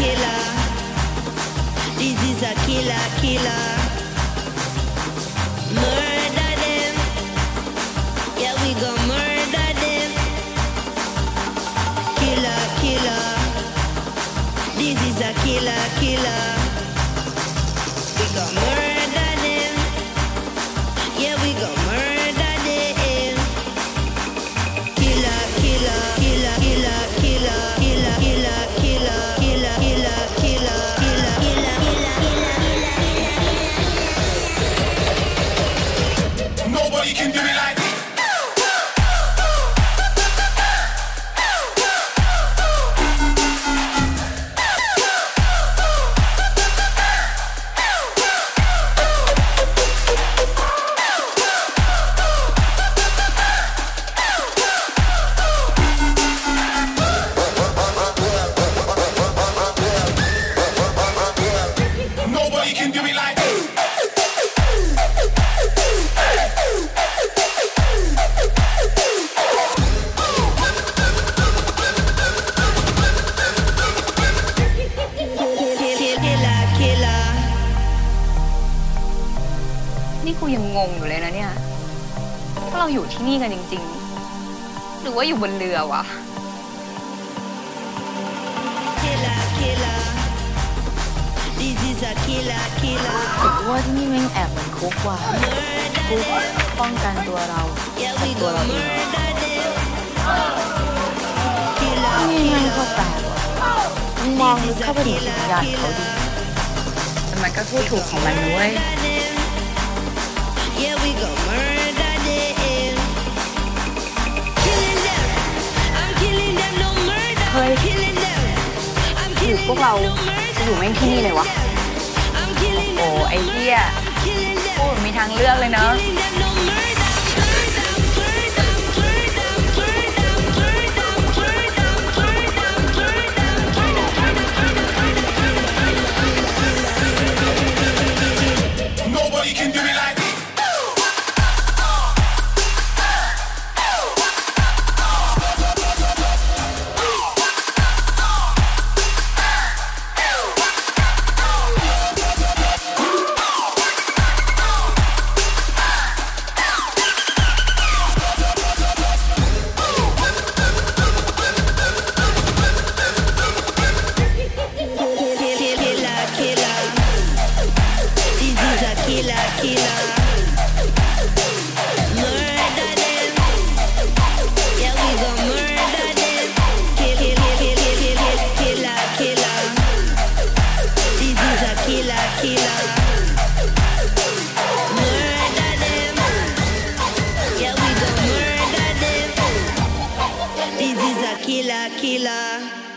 killer. This is a killer, killer. Murder them. Yeah, we gon' murder them. Killer, killer. This is a killer, killer. We gon' murder. กูยังงงอยู่เลยนะเนี่ยว่าเราอยู่ที่นี่กันจริงๆ หรือว่าอยู่บนเรือวะ k i l กว่าที่นี่แม่งแอบเหมือนคุกว่ะคุกป้องกันตัวเราตัวเราเองนี่มันก็แปลกว่ะมองลึกเข้าไปดูสจิตวญญาณเขาดิแต่มันก็พูดถูกของมันน้ว้ยอพวกเราจะอยู่แม่งที่นี่เลยวะโอ้ไอเดียพูดมีทางเลือกเลยเนาะ was a killer, killer. Murder them. Yeah, we gon' murder them. killer, killer. This is a killer, killer. Murder them. Yeah, we gon' murder them. This is a killer, killer.